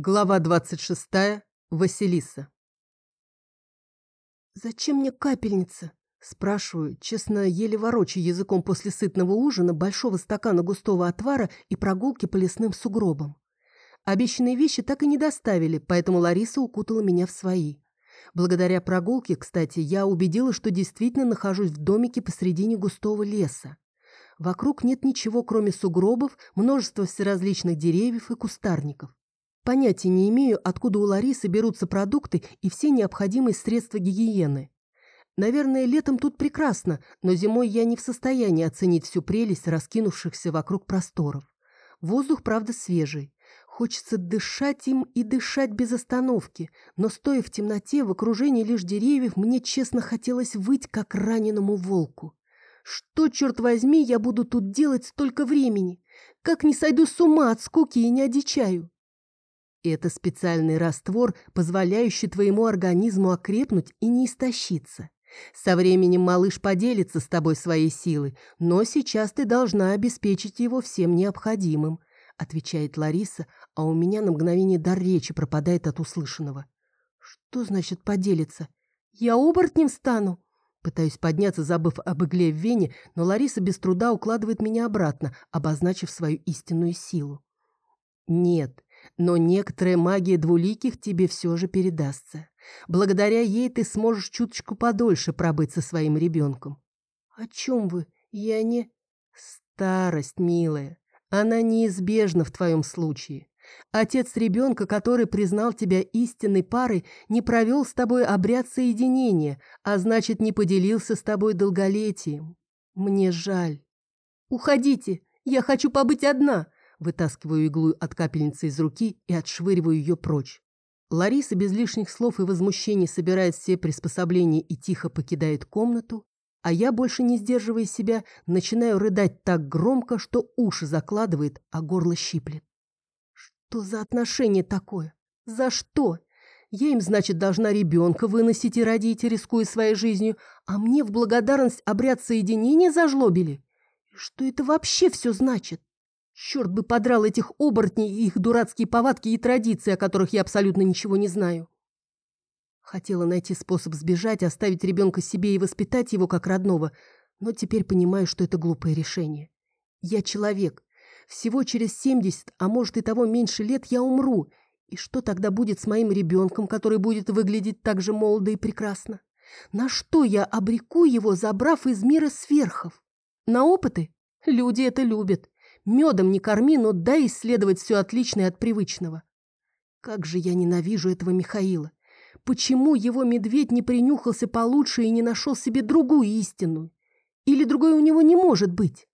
Глава 26. Василиса. «Зачем мне капельница?» Спрашиваю, честно, еле ворочая языком после сытного ужина, большого стакана густого отвара и прогулки по лесным сугробам. Обещанные вещи так и не доставили, поэтому Лариса укутала меня в свои. Благодаря прогулке, кстати, я убедилась, что действительно нахожусь в домике посредине густого леса. Вокруг нет ничего, кроме сугробов, множества всеразличных деревьев и кустарников. Понятия не имею, откуда у Ларисы берутся продукты и все необходимые средства гигиены. Наверное, летом тут прекрасно, но зимой я не в состоянии оценить всю прелесть раскинувшихся вокруг просторов. Воздух, правда, свежий. Хочется дышать им и дышать без остановки, но, стоя в темноте, в окружении лишь деревьев, мне честно хотелось выть, как раненому волку. Что, черт возьми, я буду тут делать столько времени? Как не сойду с ума от скуки и не одичаю? Это специальный раствор, позволяющий твоему организму окрепнуть и не истощиться. Со временем малыш поделится с тобой своей силой, но сейчас ты должна обеспечить его всем необходимым, отвечает Лариса, а у меня на мгновение дар речи пропадает от услышанного. Что значит поделиться? Я оборотнем стану? Пытаюсь подняться, забыв об игле в вене, но Лариса без труда укладывает меня обратно, обозначив свою истинную силу. Нет, но некоторая магия двуликих тебе все же передастся. Благодаря ей ты сможешь чуточку подольше пробыть со своим ребенком. О чем вы? Я не... Старость, милая. Она неизбежна в твоем случае. Отец ребенка, который признал тебя истинной парой, не провел с тобой обряд соединения, а значит, не поделился с тобой долголетием. Мне жаль. Уходите, я хочу побыть одна. Вытаскиваю иглу от капельницы из руки и отшвыриваю ее прочь. Лариса без лишних слов и возмущений собирает все приспособления и тихо покидает комнату, а я, больше не сдерживая себя, начинаю рыдать так громко, что уши закладывает, а горло щиплет. Что за отношение такое? За что? Я им, значит, должна ребенка выносить и родить, рискуя своей жизнью, а мне в благодарность обряд соединения зажлобили? Что это вообще все значит? Черт бы подрал этих оборотней и их дурацкие повадки и традиции, о которых я абсолютно ничего не знаю. Хотела найти способ сбежать, оставить ребенка себе и воспитать его как родного, но теперь понимаю, что это глупое решение. Я человек. Всего через семьдесят, а может и того меньше лет я умру. И что тогда будет с моим ребенком, который будет выглядеть так же молодо и прекрасно? На что я обреку его, забрав из мира сверхов? На опыты? Люди это любят. Медом не корми, но дай исследовать все отличное от привычного. Как же я ненавижу этого Михаила. Почему его медведь не принюхался получше и не нашел себе другую истину? Или другой у него не может быть?